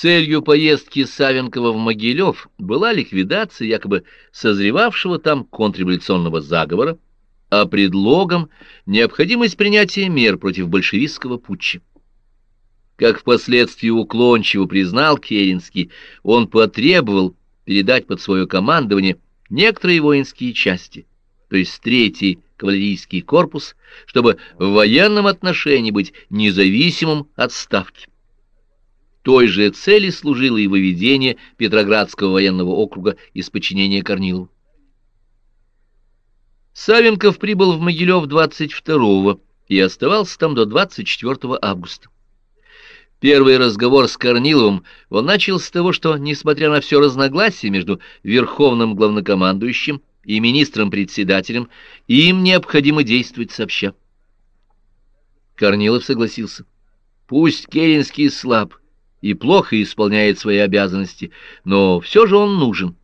Целью поездки Савенкова в Могилев была ликвидация якобы созревавшего там контрреволюционного заговора, а предлогом — необходимость принятия мер против большевистского путча. Как впоследствии уклончиво признал Керенский, он потребовал передать под свое командование некоторые воинские части, то есть третий кавалерийский корпус, чтобы в военном отношении быть независимым от ставки. Той же цели служило и выведение Петроградского военного округа из подчинения Корнилову. Савенков прибыл в Могилев 22 и оставался там до 24 августа. Первый разговор с Корниловым он начал с того, что, несмотря на все разногласия между верховным главнокомандующим и министром-председателем, им необходимо действовать сообща. Корнилов согласился. Пусть Керенский слаб, и плохо исполняет свои обязанности, но все же он нужен.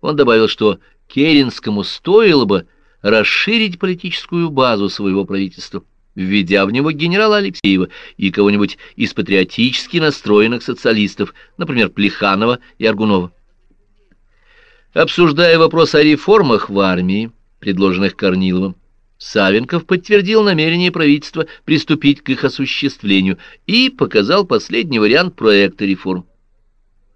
Он добавил, что Керенскому стоило бы расширить политическую базу своего правительства, введя в него генерала Алексеева и кого-нибудь из патриотически настроенных социалистов, например, Плеханова и Аргунова. Обсуждая вопрос о реформах в армии, предложенных Корниловым, Савенков подтвердил намерение правительства приступить к их осуществлению и показал последний вариант проекта реформ.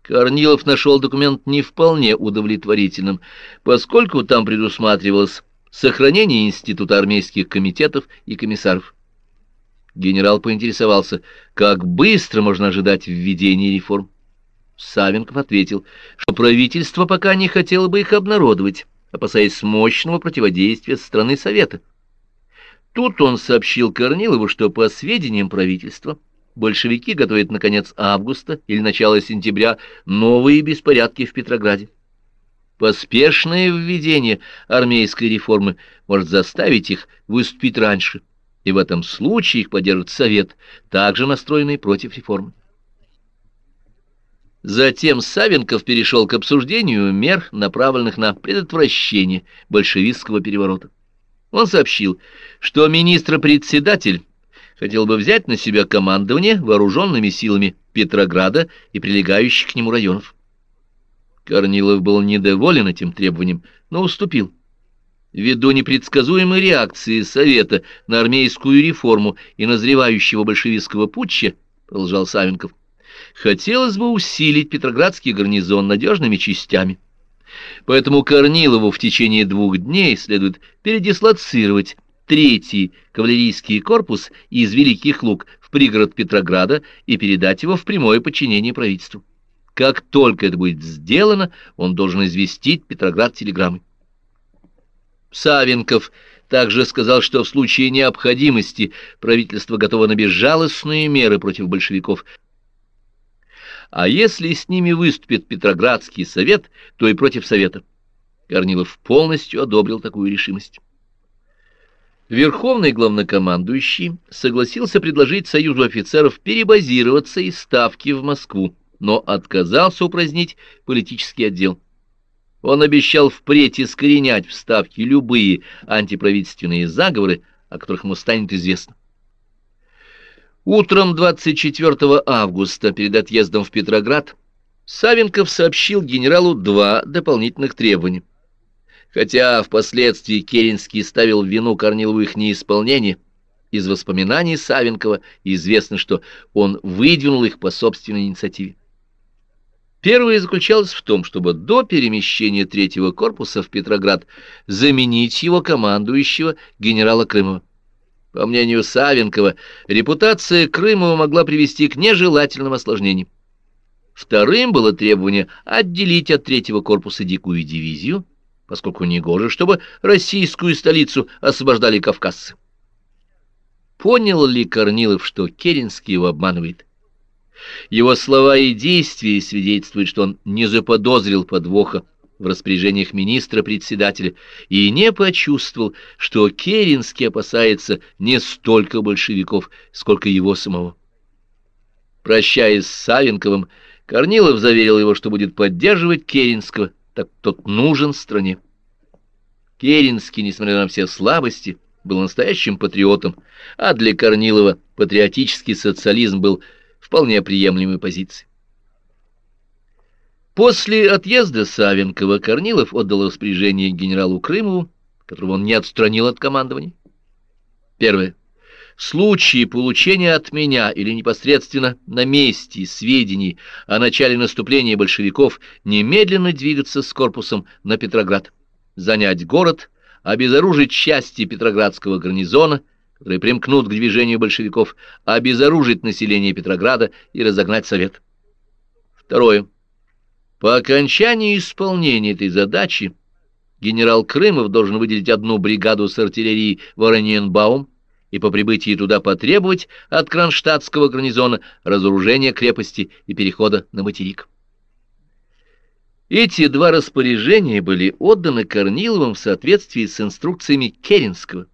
Корнилов нашел документ не вполне удовлетворительным, поскольку там предусматривалось сохранение института армейских комитетов и комиссаров. Генерал поинтересовался, как быстро можно ожидать введения реформ. Савенков ответил, что правительство пока не хотело бы их обнародовать, опасаясь мощного противодействия со стороны Совета. Тут он сообщил Корнилову, что по сведениям правительства большевики готовят на конец августа или начало сентября новые беспорядки в Петрограде. Поспешное введение армейской реформы может заставить их выступить раньше, и в этом случае их поддержит Совет, также настроенный против реформы. Затем Савенков перешел к обсуждению мер, направленных на предотвращение большевистского переворота. Он сообщил, что министр-председатель хотел бы взять на себя командование вооруженными силами Петрограда и прилегающих к нему районов. Корнилов был недоволен этим требованием, но уступил. Ввиду непредсказуемой реакции Совета на армейскую реформу и назревающего большевистского путча, продолжал Савенков, хотелось бы усилить Петроградский гарнизон надежными частями. Поэтому Корнилову в течение двух дней следует передислоцировать третий кавалерийский корпус из Великих Луг в пригород Петрограда и передать его в прямое подчинение правительству. Как только это будет сделано, он должен известить Петроград телеграммой. Савенков также сказал, что в случае необходимости правительство готово на безжалостные меры против большевиков, а если с ними выступит Петроградский совет, то и против совета. Корнилов полностью одобрил такую решимость. Верховный главнокомандующий согласился предложить Союзу офицеров перебазироваться из Ставки в Москву, но отказался упразднить политический отдел. Он обещал впредь искоренять в Ставке любые антиправительственные заговоры, о которых ему станет известно. Утром 24 августа перед отъездом в Петроград Савенков сообщил генералу два дополнительных требования. Хотя впоследствии Керенский ставил вину Корнилову их неисполнение, из воспоминаний Савенкова известно, что он выдвинул их по собственной инициативе. Первое заключалось в том, чтобы до перемещения третьего корпуса в Петроград заменить его командующего генерала Крымова. По мнению Савенкова, репутация Крымова могла привести к нежелательным осложнениям. Вторым было требование отделить от третьего корпуса дикую дивизию, поскольку негоже, чтобы российскую столицу освобождали кавказцы. Понял ли Корнилов, что Керенский его обманывает? Его слова и действия свидетельствуют, что он не заподозрил подвоха в распоряжениях министра-председателя и не почувствовал, что Керенский опасается не столько большевиков, сколько его самого. Прощаясь с Савенковым, Корнилов заверил его, что будет поддерживать Керенского, так тот нужен стране. Керенский, несмотря на все слабости, был настоящим патриотом, а для Корнилова патриотический социализм был вполне приемлемой позицией. После отъезда Савенкова Корнилов отдал распоряжение генералу Крымову, которого он не отстранил от командования. Первое. В случае получения от меня или непосредственно на месте сведений о начале наступления большевиков немедленно двигаться с корпусом на Петроград, занять город, обезоружить части Петроградского гарнизона, которые примкнут к движению большевиков, обезоружить население Петрограда и разогнать Совет. Второе. По окончании исполнения этой задачи генерал Крымов должен выделить одну бригаду с артиллерии в Ораниенбаум и по прибытии туда потребовать от кронштадтского гарнизона разоружения крепости и перехода на материк. Эти два распоряжения были отданы Корниловым в соответствии с инструкциями Керенского.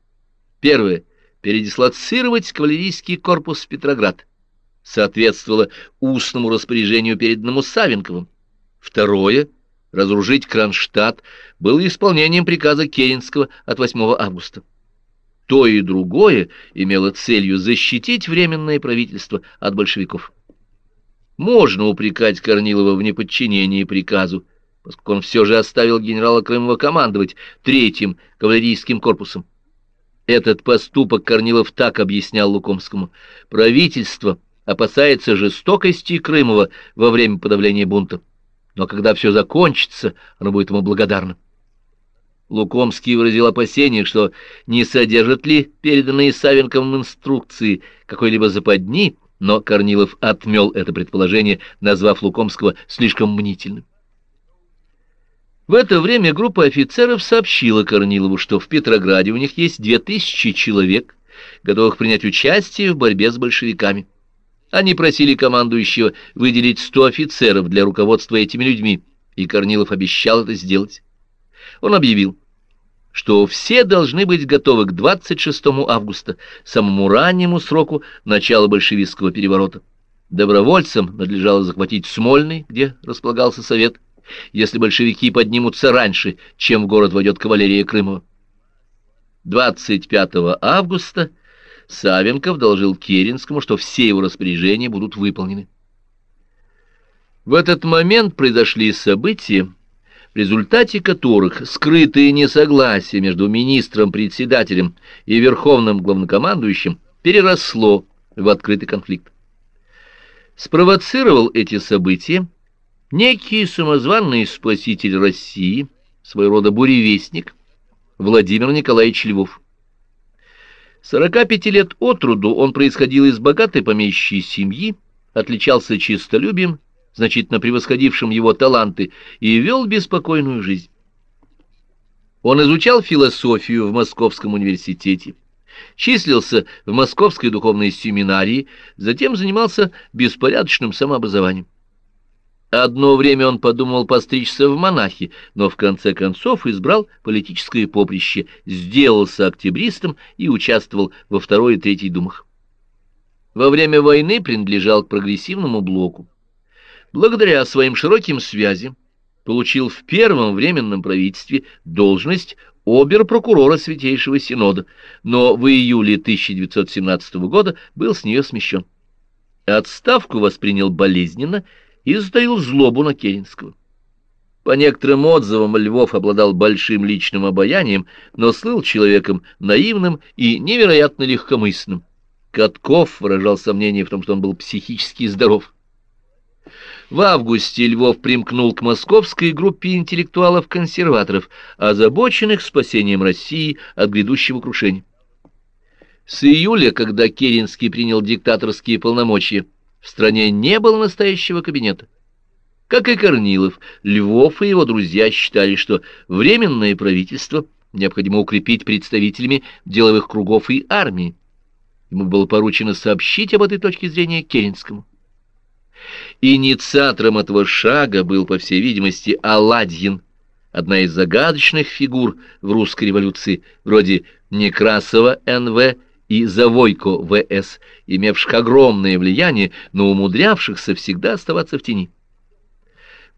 Первое – передислоцировать кавалерийский корпус в Петроград. Соответствовало устному распоряжению, переданному Савенковым. Второе — разоружить Кронштадт — было исполнением приказа Керенского от 8 августа. То и другое имело целью защитить Временное правительство от большевиков. Можно упрекать Корнилова в неподчинении приказу, поскольку он все же оставил генерала Крымова командовать третьим кавалерийским корпусом. Этот поступок Корнилов так объяснял Лукомскому. Правительство опасается жестокости Крымова во время подавления бунта но когда все закончится, оно будет ему благодарно. Лукомский выразил опасение, что не содержат ли переданные Савенковым инструкции какой-либо западни, но Корнилов отмел это предположение, назвав Лукомского слишком мнительным. В это время группа офицеров сообщила Корнилову, что в Петрограде у них есть две тысячи человек, готовых принять участие в борьбе с большевиками. Они просили командующего выделить сто офицеров для руководства этими людьми, и Корнилов обещал это сделать. Он объявил, что все должны быть готовы к 26 августа, самому раннему сроку начала большевистского переворота. Добровольцам надлежало захватить Смольный, где располагался совет, если большевики поднимутся раньше, чем в город войдет кавалерия Крымова. 25 августа Савенков доложил Керенскому, что все его распоряжения будут выполнены. В этот момент произошли события, в результате которых скрытое несогласие между министром-председателем и верховным главнокомандующим переросло в открытый конфликт. Спровоцировал эти события некий самозванный спаситель России, своего рода буревестник, Владимир Николаевич Львов. 45 лет от роду он происходил из богатой помещичьей семьи, отличался чистолюбием, значительно превосходившим его таланты, и вел беспокойную жизнь. Он изучал философию в Московском университете, числился в Московской духовной семинарии, затем занимался беспорядочным самообразованием. Одно время он подумал постричься в монахи, но в конце концов избрал политическое поприще, сделался октябристом и участвовал во второй и третьей думах. Во время войны принадлежал к прогрессивному блоку. Благодаря своим широким связям получил в первом временном правительстве должность обер-прокурора Святейшего Синода, но в июле 1917 года был с нее смещен. Отставку воспринял болезненно и затаил злобу на Керенского. По некоторым отзывам Львов обладал большим личным обаянием, но слыл человеком наивным и невероятно легкомысленным. Катков выражал сомнение в том, что он был психически здоров. В августе Львов примкнул к московской группе интеллектуалов-консерваторов, озабоченных спасением России от грядущего крушения. С июля, когда Керенский принял диктаторские полномочия, в стране не было настоящего кабинета. Как и Корнилов, Львов и его друзья считали, что временное правительство необходимо укрепить представителями деловых кругов и армии. Ему было поручено сообщить об этой точке зрения Керенскому. Инициатором этого шага был, по всей видимости, Аладьин, одна из загадочных фигур в русской революции, вроде Некрасова Н.В и Завойко В.С., имевших огромное влияние, но умудрявшихся всегда оставаться в тени.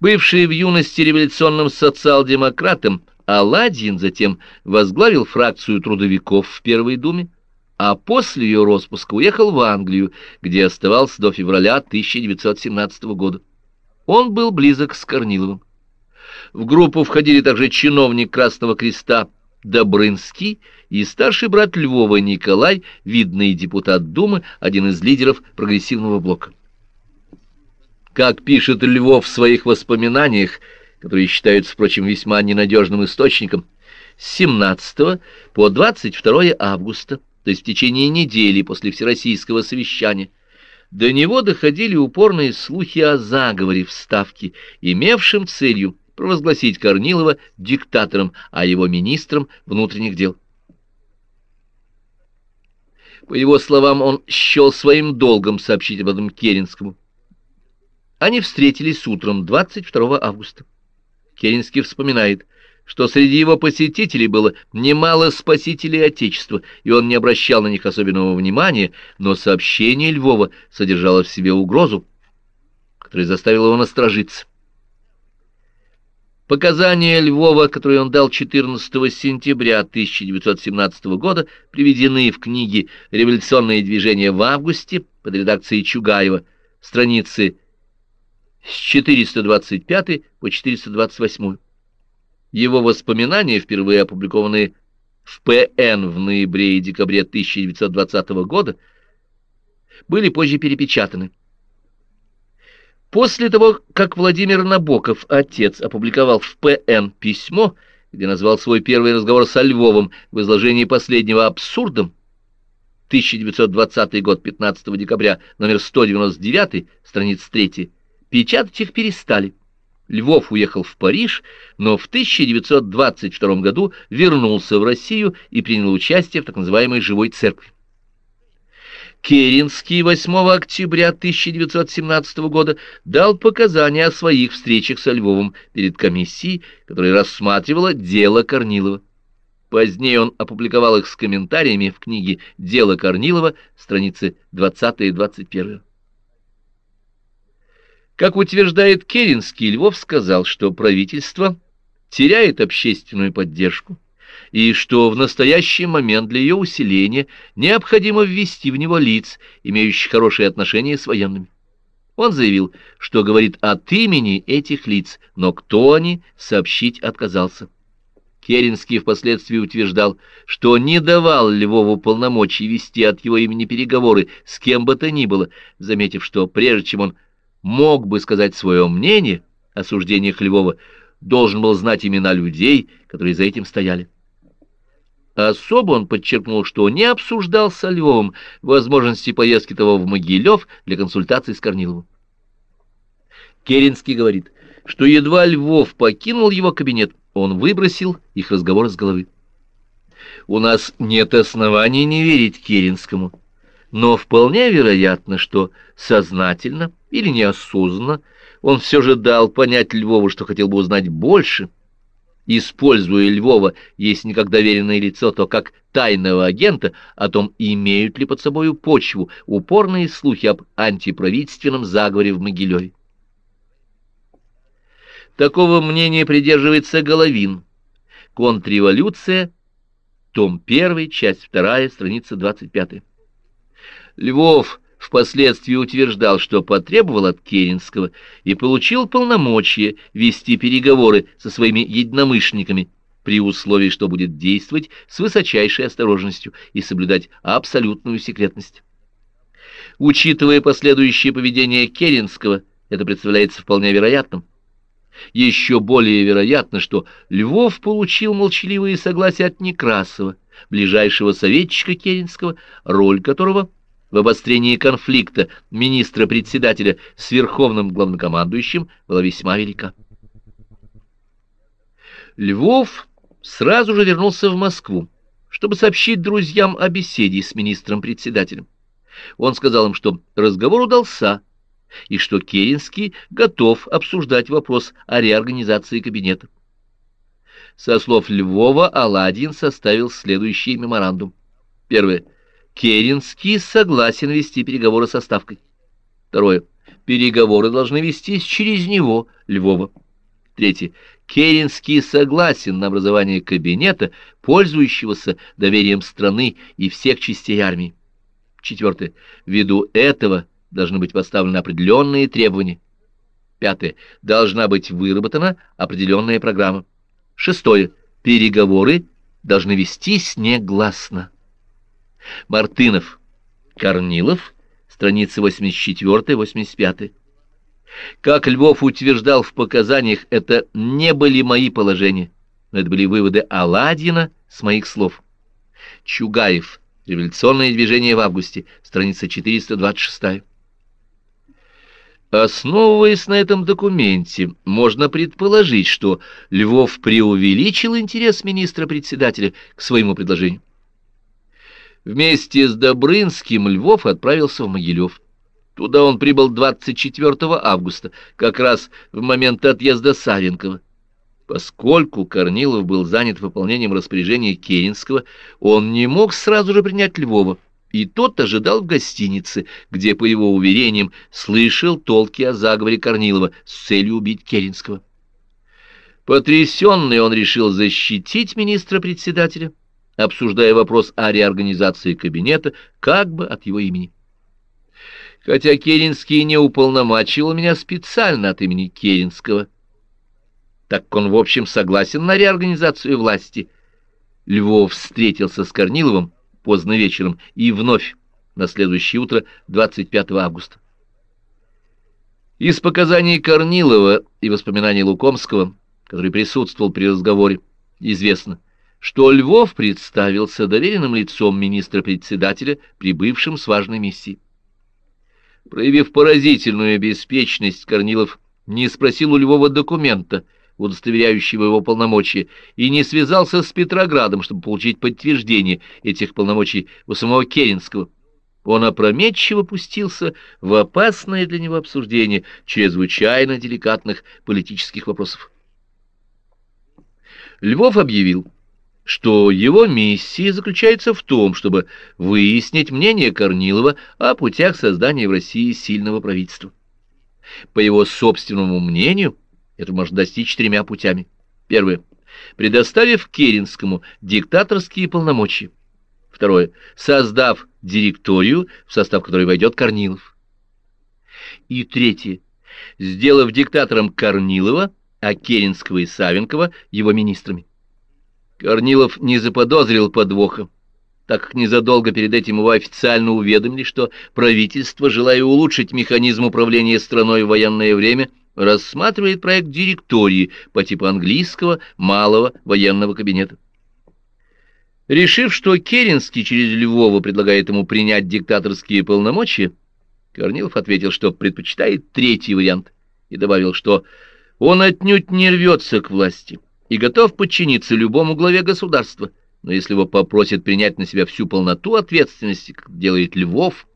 Бывший в юности революционным социал-демократом, Аладдин затем возглавил фракцию трудовиков в Первой Думе, а после ее распуска уехал в Англию, где оставался до февраля 1917 года. Он был близок с Корниловым. В группу входили также чиновник Красного Креста Добрынский и старший брат Львова Николай, видный депутат Думы, один из лидеров прогрессивного блока. Как пишет Львов в своих воспоминаниях, которые считаются, впрочем, весьма ненадежным источником, с 17 по 22 августа, то есть в течение недели после Всероссийского совещания, до него доходили упорные слухи о заговоре в Ставке, имевшем целью провозгласить Корнилова диктатором, а его министром внутренних дел. По его словам, он счел своим долгом сообщить об этом Керенскому. Они встретились утром 22 августа. Керенский вспоминает, что среди его посетителей было немало спасителей Отечества, и он не обращал на них особенного внимания, но сообщение Львова содержало в себе угрозу, которая заставила его насторожиться. Показания Львова, которые он дал 14 сентября 1917 года, приведены в книге «Революционное движение в августе» под редакцией Чугаева, страницы с 425 по 428. Его воспоминания, впервые опубликованные в ПН в ноябре и декабре 1920 года, были позже перепечатаны. После того, как Владимир Набоков, отец, опубликовал в ПН письмо, где назвал свой первый разговор со Львовым в изложении последнего абсурдом, 1920 год, 15 декабря, номер 199, страница 3, печатать их перестали. Львов уехал в Париж, но в 1922 году вернулся в Россию и принял участие в так называемой «Живой церкви». Керенский 8 октября 1917 года дал показания о своих встречах со Львовым перед комиссией, которая рассматривала дело Корнилова. Позднее он опубликовал их с комментариями в книге «Дело Корнилова», страницы 20 и 21. Как утверждает Керенский, Львов сказал, что правительство теряет общественную поддержку и что в настоящий момент для ее усиления необходимо ввести в него лиц, имеющих хорошие отношения с военными. Он заявил, что говорит от имени этих лиц, но кто они, сообщить отказался. Керенский впоследствии утверждал, что не давал Львову полномочий вести от его имени переговоры с кем бы то ни было, заметив, что прежде чем он мог бы сказать свое мнение о суждениях Львова, должен был знать имена людей, которые за этим стояли. Особо он подчеркнул, что не обсуждал со Львовым возможности поездки того в Могилев для консультации с Корниловым. Керенский говорит, что едва Львов покинул его кабинет, он выбросил их разговор с головы. У нас нет оснований не верить Керенскому, но вполне вероятно, что сознательно или неосознанно он все же дал понять Львову, что хотел бы узнать больше – используя Львова, если не как доверенное лицо, то как тайного агента, о том, имеют ли под собою почву упорные слухи об антиправительственном заговоре в Могилеве. Такого мнения придерживается Головин. Контрреволюция, том 1, часть 2, страница 25. Львов впоследствии утверждал, что потребовал от Керенского и получил полномочия вести переговоры со своими единомышленниками при условии, что будет действовать с высочайшей осторожностью и соблюдать абсолютную секретность. Учитывая последующее поведение Керенского, это представляется вполне вероятным. Еще более вероятно, что Львов получил молчаливые согласия от Некрасова, ближайшего советчика Керенского, роль которого – в обострении конфликта министра-председателя с верховным главнокомандующим была весьма велика. Львов сразу же вернулся в Москву, чтобы сообщить друзьям о беседе с министром-председателем. Он сказал им, что разговор удался, и что Керенский готов обсуждать вопрос о реорганизации кабинета. Со слов Львова Аладдин составил следующий меморандум. Первое. Керенский согласен вести переговоры со Ставкой. Второе. Переговоры должны вестись через него, Львова. Третье. Керенский согласен на образование кабинета, пользующегося доверием страны и всех частей армии. Четвертое. Ввиду этого должны быть поставлены определенные требования. Пятое. Должна быть выработана определенная программа. Шестое. Переговоры должны вестись негласно. Мартынов. Корнилов. Страницы 84-85. Как Львов утверждал в показаниях, это не были мои положения, но это были выводы Аладдина с моих слов. Чугаев. Революционное движение в августе. Страница 426. Основываясь на этом документе, можно предположить, что Львов преувеличил интерес министра-председателя к своему предложению. Вместе с Добрынским Львов отправился в Могилев. Туда он прибыл 24 августа, как раз в момент отъезда Савенкова. Поскольку Корнилов был занят выполнением распоряжения Керенского, он не мог сразу же принять Львова и тот ожидал в гостинице, где, по его уверениям, слышал толки о заговоре Корнилова с целью убить Керенского. Потрясенный он решил защитить министра-председателя, обсуждая вопрос о реорганизации кабинета как бы от его имени. Хотя Керенский не уполномачивал меня специально от имени Керенского, так как он, в общем, согласен на реорганизацию власти, Львов встретился с Корниловым поздно вечером и вновь на следующее утро 25 августа. Из показаний Корнилова и воспоминаний Лукомского, который присутствовал при разговоре, известно, что Львов представился доверенным лицом министра-председателя, прибывшим с важной миссией. Проявив поразительную беспечность, Корнилов не спросил у Львова документа — удостоверяющего его полномочия, и не связался с Петроградом, чтобы получить подтверждение этих полномочий у самого Керенского. Он опрометчиво пустился в опасное для него обсуждение чрезвычайно деликатных политических вопросов. Львов объявил, что его миссия заключается в том, чтобы выяснить мнение Корнилова о путях создания в России сильного правительства. По его собственному мнению, это можно достичь тремя путями. Первое. Предоставив Керенскому диктаторские полномочия. Второе. Создав директорию, в состав которой войдет Корнилов. И третье. Сделав диктатором Корнилова, а Керенского и Савенкова его министрами. Корнилов не заподозрил подвоха, так как незадолго перед этим его официально уведомили, что правительство, желая улучшить механизм управления страной в военное время, рассматривает проект директории по типу английского малого военного кабинета. Решив, что Керенский через Львова предлагает ему принять диктаторские полномочия, Корнилов ответил, что предпочитает третий вариант, и добавил, что он отнюдь не рвется к власти и готов подчиниться любому главе государства, но если его попросят принять на себя всю полноту ответственности, как делает Львов,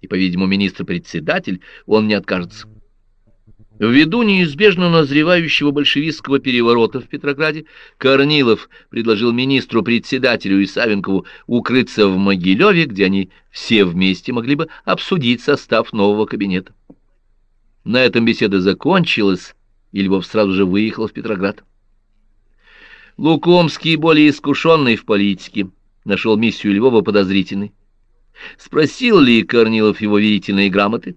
и, по-видимому, министр-председатель, он не откажется. Ввиду неизбежно назревающего большевистского переворота в Петрограде, Корнилов предложил министру-председателю и Савенкову укрыться в Могилеве, где они все вместе могли бы обсудить состав нового кабинета. На этом беседа закончилась, и Львов сразу же выехал в Петроград. Лукомский, более искушенный в политике, нашел миссию Львова подозрительной. Спросил ли Корнилов его верительные грамоты?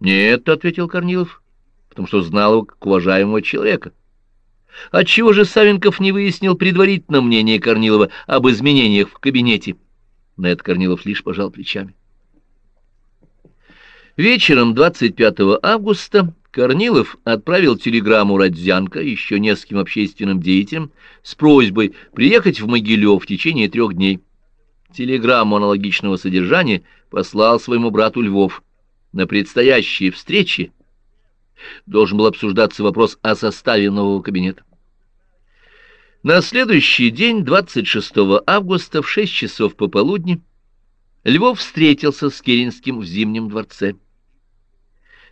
«Нет», — ответил Корнилов потому что знал его как уважаемого человека. Отчего же Савенков не выяснил предварительно мнение Корнилова об изменениях в кабинете? На это Корнилов лишь пожал плечами. Вечером 25 августа Корнилов отправил телеграмму Родзянко еще нескольким общественным деятелям с просьбой приехать в Могилев в течение трех дней. Телеграмму аналогичного содержания послал своему брату Львов. На предстоящей встрече должен был обсуждаться вопрос о составе нового кабинета. На следующий день, 26 августа, в 6 часов пополудни, Львов встретился с Керенским в Зимнем дворце.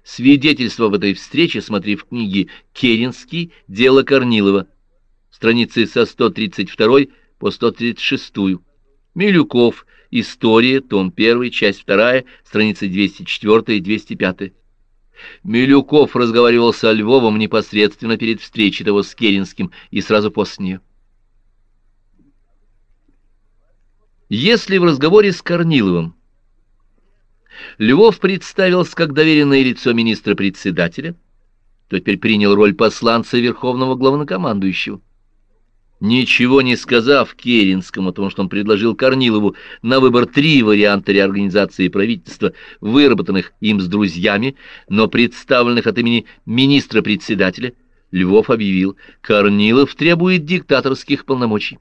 Свидетельство об этой встрече смотри в книге «Керенский. Дело Корнилова», страницы со 132 по 136. Милюков. История. Том 1. Часть 2. Страницы 204 и 205. Милюков разговаривал со Львовым непосредственно перед встречей того с Керенским и сразу после нее. Если в разговоре с Корниловым Львов представился как доверенное лицо министра-председателя, то теперь принял роль посланца Верховного Главнокомандующего. Ничего не сказав Керенскому о том, что он предложил Корнилову на выбор три варианта реорганизации правительства, выработанных им с друзьями, но представленных от имени министра-председателя, Львов объявил, Корнилов требует диктаторских полномочий.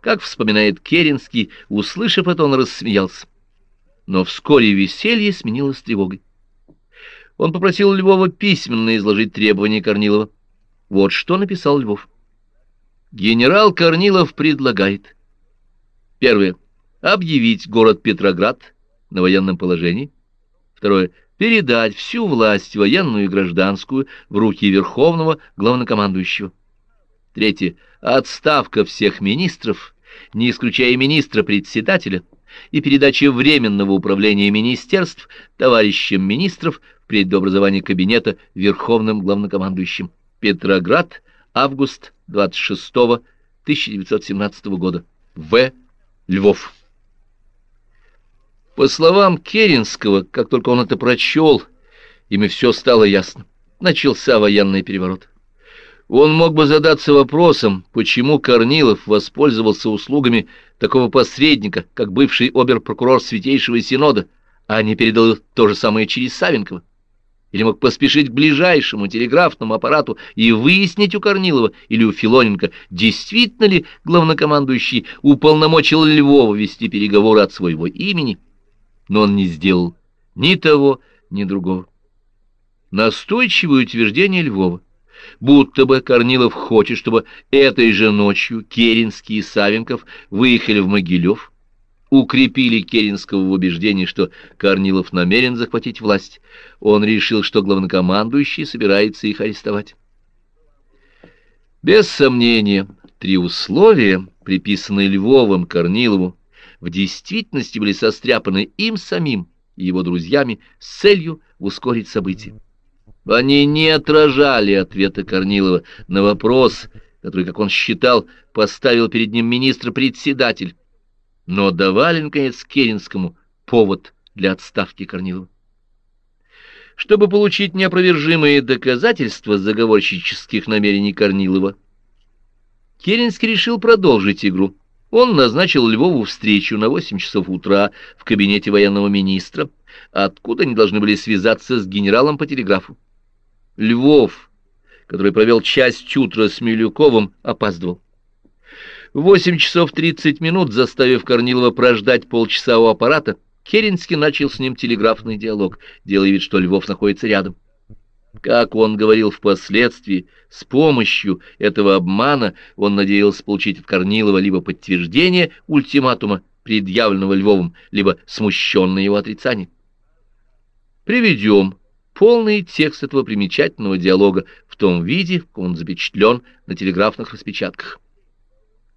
Как вспоминает Керенский, услышав это, он рассмеялся. Но вскоре веселье сменилось тревогой. Он попросил Львова письменно изложить требования Корнилова. Вот что написал Львов. Генерал Корнилов предлагает. Первое. Объявить город Петроград на военном положении. Второе. Передать всю власть, военную и гражданскую, в руки Верховного Главнокомандующего. Третье. Отставка всех министров, не исключая министра-председателя, и передача временного управления министерств товарищам министров впредь до кабинета Верховным Главнокомандующим. Петроград, август 26 1917 года. В. Львов. По словам Керенского, как только он это прочел, ими все стало ясно. Начался военный переворот. Он мог бы задаться вопросом, почему Корнилов воспользовался услугами такого посредника, как бывший оберпрокурор Святейшего Синода, а не передал то же самое через Савенкова? Или мог поспешить к ближайшему телеграфному аппарату и выяснить у Корнилова или у Филоненко, действительно ли главнокомандующий уполномочил Львова вести переговоры от своего имени, но он не сделал ни того, ни другого. Настойчивое утверждение Львова, будто бы Корнилов хочет, чтобы этой же ночью Керенский и Савенков выехали в Могилев, укрепили Керенского в убеждении, что Корнилов намерен захватить власть. Он решил, что главнокомандующий собирается их арестовать. Без сомнения, три условия, приписанные Львовым Корнилову, в действительности были состряпаны им самим и его друзьями с целью ускорить события. Они не отражали ответа Корнилова на вопрос, который, как он считал, поставил перед ним министр-председатель но давали, наконец, Керенскому повод для отставки Корнилова. Чтобы получить неопровержимые доказательства заговорщических намерений Корнилова, Керенский решил продолжить игру. Он назначил Львову встречу на 8 часов утра в кабинете военного министра, откуда они должны были связаться с генералом по телеграфу. Львов, который провел часть утра с Милюковым, опаздывал. Восемь часов тридцать минут, заставив Корнилова прождать полчаса у аппарата, Керенский начал с ним телеграфный диалог, делая вид, что Львов находится рядом. Как он говорил впоследствии, с помощью этого обмана он надеялся получить от Корнилова либо подтверждение ультиматума, предъявленного Львовым, либо смущенное его отрицание. Приведем полный текст этого примечательного диалога в том виде, в каком он запечатлен на телеграфных распечатках.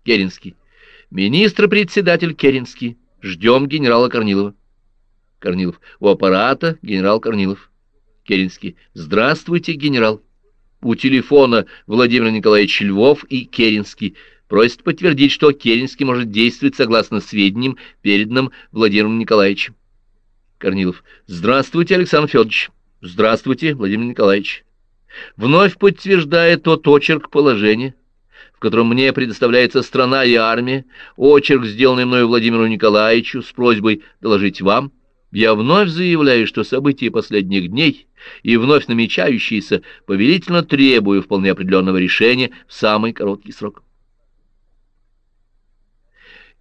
Керенский. Министр-председатель Керенский. Ждем генерала Корнилова. Корнилов. У аппарата генерал Корнилов. Керенский. Здравствуйте, генерал. У телефона Владимир Николаевич Львов и Керенский. Просит подтвердить, что Керенский может действовать согласно сведениям, переданным Владимиром Николаевичем. Корнилов. Здравствуйте, Александр Федорович. Здравствуйте, Владимир Николаевич. Вновь подтверждая тот очерк положения, в котором мне предоставляется страна и армия, очерк, сделанный мною Владимиру Николаевичу с просьбой доложить вам, я вновь заявляю, что события последних дней и вновь намечающиеся повелительно требую вполне определенного решения в самый короткий срок.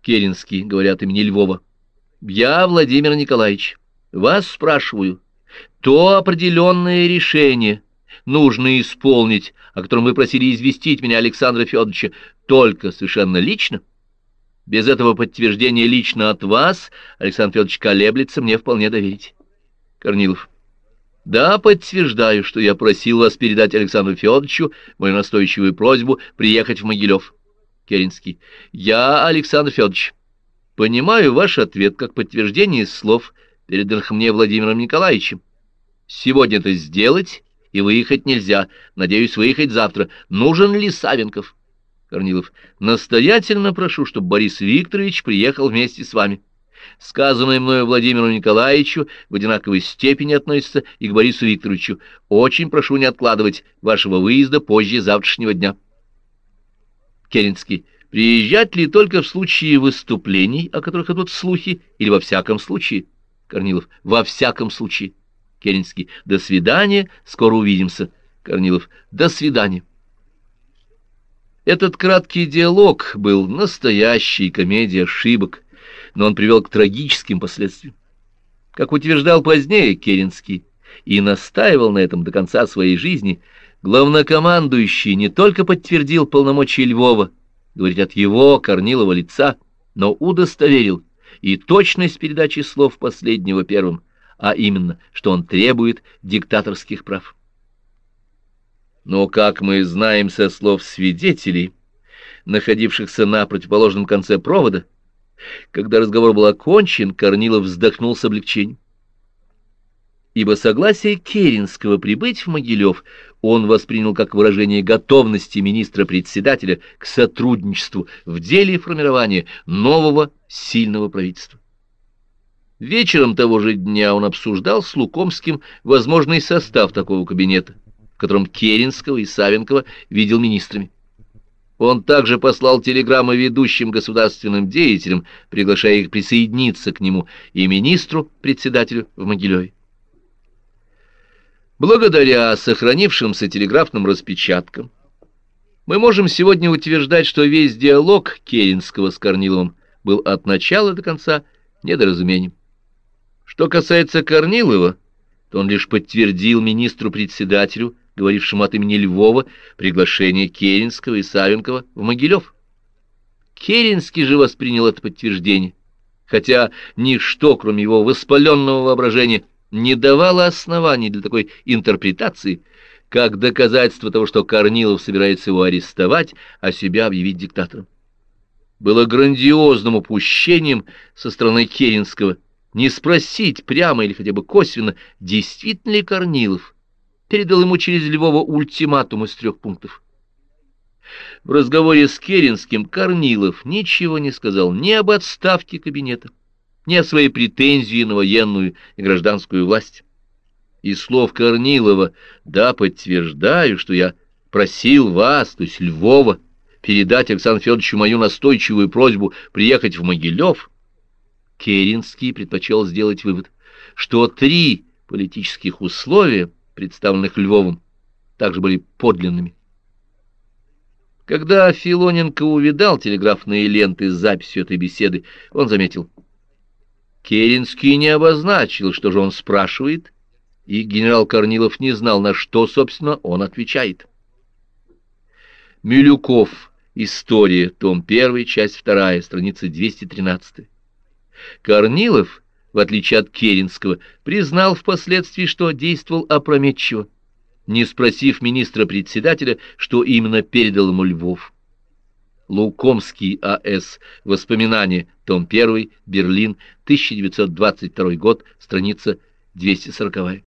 Керенский, говорят имени Львова. Я, Владимир Николаевич, вас спрашиваю, то определенное решение, нужно исполнить, о котором вы просили известить меня, Александра Федоровича, только совершенно лично? Без этого подтверждения лично от вас, Александр Федорович колеблется, мне вполне доверить. Корнилов. Да, подтверждаю, что я просил вас передать Александру Федоровичу мою настойчивую просьбу приехать в Могилев. Керенский. Я, Александр Федорович, понимаю ваш ответ как подтверждение слов, переданных мне Владимиром Николаевичем. Сегодня это сделать и выехать нельзя. Надеюсь, выехать завтра. Нужен ли Савенков? Корнилов. Настоятельно прошу, чтобы Борис Викторович приехал вместе с вами. Сказанное мною Владимиру Николаевичу в одинаковой степени относится и к Борису Викторовичу. Очень прошу не откладывать вашего выезда позже завтрашнего дня. Керенский. Приезжать ли только в случае выступлений, о которых идут слухи, или во всяком случае? Корнилов. Во всяком случае. Керенский. До свидания, скоро увидимся. Корнилов. До свидания. Этот краткий диалог был настоящей комедией ошибок, но он привел к трагическим последствиям. Как утверждал позднее Керенский и настаивал на этом до конца своей жизни, главнокомандующий не только подтвердил полномочия Львова, говорить от его, Корнилова, лица, но удостоверил и точность передачи слов последнего первым, а именно, что он требует диктаторских прав. Но, как мы знаем со слов свидетелей, находившихся на противоположном конце провода, когда разговор был окончен, Корнилов вздохнул с облегчением. Ибо согласие Керенского прибыть в Могилев он воспринял как выражение готовности министра-председателя к сотрудничеству в деле формирования нового сильного правительства. Вечером того же дня он обсуждал с Лукомским возможный состав такого кабинета, в котором Керенского и Савенкова видел министрами. Он также послал телеграммы ведущим государственным деятелям, приглашая их присоединиться к нему и министру-председателю в Могилеве. Благодаря сохранившимся телеграфным распечаткам мы можем сегодня утверждать, что весь диалог Керенского с Корниловым был от начала до конца недоразумением. Что касается Корнилова, то он лишь подтвердил министру-председателю, говорившему от имени Львова, приглашение Керенского и Савенкова в Могилев. Керенский же воспринял это подтверждение, хотя ничто, кроме его воспаленного воображения, не давало оснований для такой интерпретации, как доказательство того, что Корнилов собирается его арестовать, а себя объявить диктатором. Было грандиозным упущением со стороны Керенского не спросить прямо или хотя бы косвенно, действительно ли Корнилов передал ему через Львова ультиматум из трех пунктов. В разговоре с Керенским Корнилов ничего не сказал ни об отставке кабинета, о своей претензии на военную и гражданскую власть. Из слов Корнилова «да, подтверждаю, что я просил вас, то есть Львова, передать Александру Федоровичу мою настойчивую просьбу приехать в Могилев», Керенский предпочел сделать вывод, что три политических условия, представленных Львовым, также были подлинными. Когда Филоненко увидал телеграфные ленты с записью этой беседы, он заметил — Керенский не обозначил, что же он спрашивает, и генерал Корнилов не знал, на что, собственно, он отвечает. Милюков. История. Том 1, часть 2, страница 213. Корнилов, в отличие от Керенского, признал впоследствии, что действовал опрометчиво, не спросив министра-председателя, что именно передал ему Львов. Лукомский А.С. Воспоминания. Том 1. Берлин. 1922 год. Страница 240.